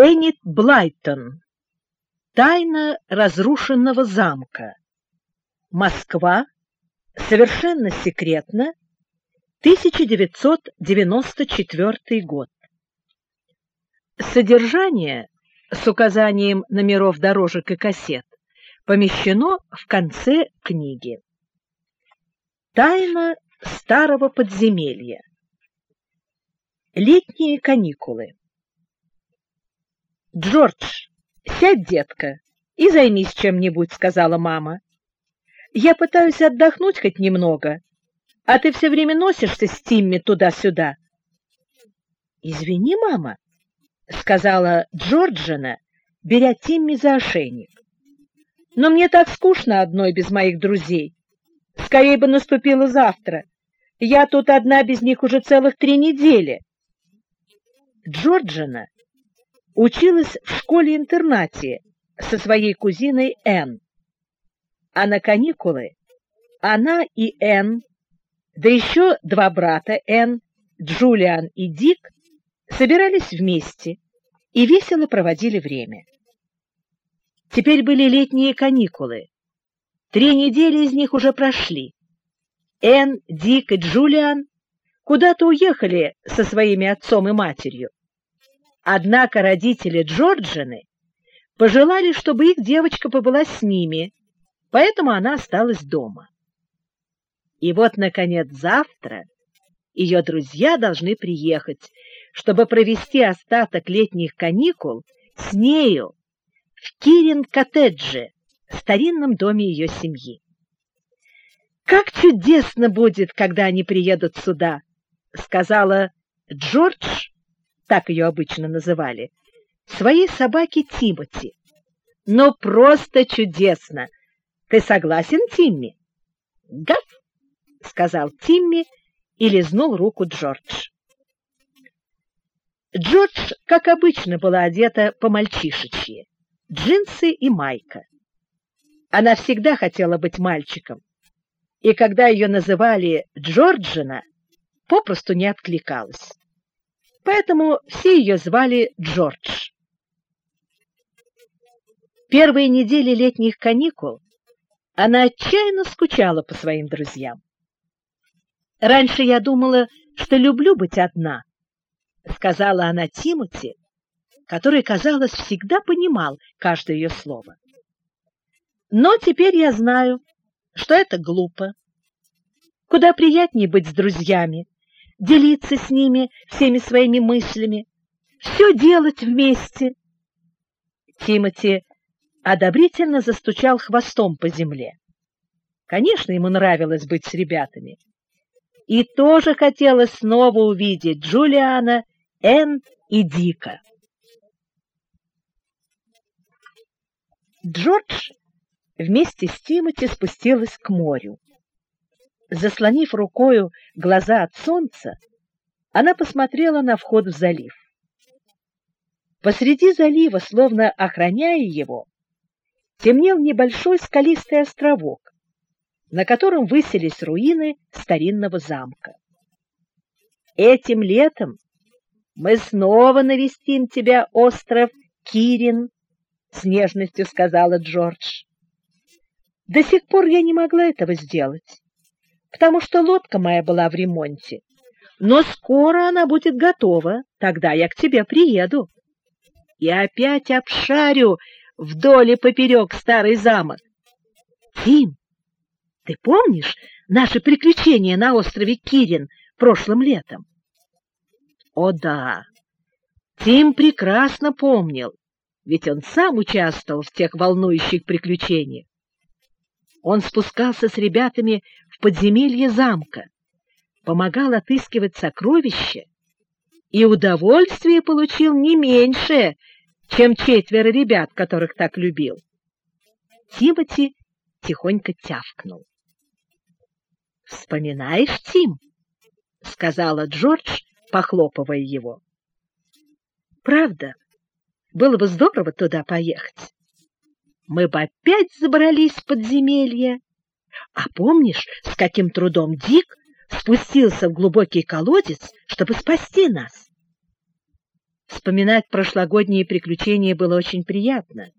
Энит Блайтон. Тайна разрушенного замка. Москва. Совершенно секретно. 1994 год. Содержание с указанием номеров дорожек и кассет помещено в конце книги. Тайна старого подземелья. Летние каникулы. Джордж, сядь, детка, и займись чем-нибудь, сказала мама. Я пытаюсь отдохнуть хоть немного, а ты все время носишься с Тимми туда-сюда. Извини, мама, сказала Джорджина, беря Тимми за ошейник. Но мне так скучно одной без моих друзей. Скорее бы наступило завтра. Я тут одна без них уже целых три недели. Джорджина училась в школе-интернате со своей кузиной Энн. А на каникулы она и Энн, да еще два брата Энн, Джулиан и Дик, собирались вместе и весело проводили время. Теперь были летние каникулы. Три недели из них уже прошли. Энн, Дик и Джулиан куда-то уехали со своими отцом и матерью. Однако родители Джорджины пожелали, чтобы их девочка побыла с ними, поэтому она осталась дома. И вот, наконец, завтра ее друзья должны приехать, чтобы провести остаток летних каникул с нею в Кирин-коттедже, старинном доме ее семьи. «Как чудесно будет, когда они приедут сюда!» — сказала Джордж, так ее обычно называли, своей собаке Тимоти. «Но просто чудесно! Ты согласен, Тимми?» «Гав!» — сказал Тимми и лизнул руку Джордж. Джордж, как обычно, была одета по-мальчишечьи, джинсы и майка. Она всегда хотела быть мальчиком, и когда ее называли Джорджина, попросту не откликалась. Поэтому все ее звали Джордж. Первые недели летних каникул она отчаянно скучала по своим друзьям. Раньше я думала, что люблю быть одна, сказала она Тимоти, который, казалось, всегда понимал каждое ее слово. Но теперь я знаю, что это глупо. Куда приятнее быть с друзьями, делиться с ними всеми своими мыслями, все делать вместе. Тимати одобрительно застучал хвостом по земле. Конечно, ему нравилось быть с ребятами. И тоже хотелось снова увидеть Джулиана, Энн и Дика. Джордж вместе с Тимоти спустилась к морю. Заслонив рукою глаза от солнца, она посмотрела на вход в залив. Посреди залива, словно охраняя его, темнел небольшой скалистый островок, на котором высились руины старинного замка. Этим летом мы снова навестим тебя, остров Кирин, с нежностью сказала Джордж. До сих пор я не могла этого сделать, потому что лодка моя была в ремонте. Но скоро она будет готова, тогда я к тебе приеду. И опять обшарю вдоль и поперек старый замок. Тим, ты помнишь наши приключения на острове Кирин прошлым летом? О да, Тим прекрасно помнил, ведь он сам участвовал в тех волнующих приключениях. Он спускался с ребятами в подземелье замка, помогал отыскивать сокровища и удовольствие получил не меньше, чем четверо ребят, которых так любил. Тимоти тихонько тявкнул. «Вспоминаешь, Тим?» — сказала Джордж, похлопывая его. «Правда, было бы здорово туда поехать. Мы бы опять забрались в подземелье. А помнишь, с каким трудом Дик спустился в глубокий колодец, чтобы спасти нас? Вспоминать прошлогодние приключения было очень приятно.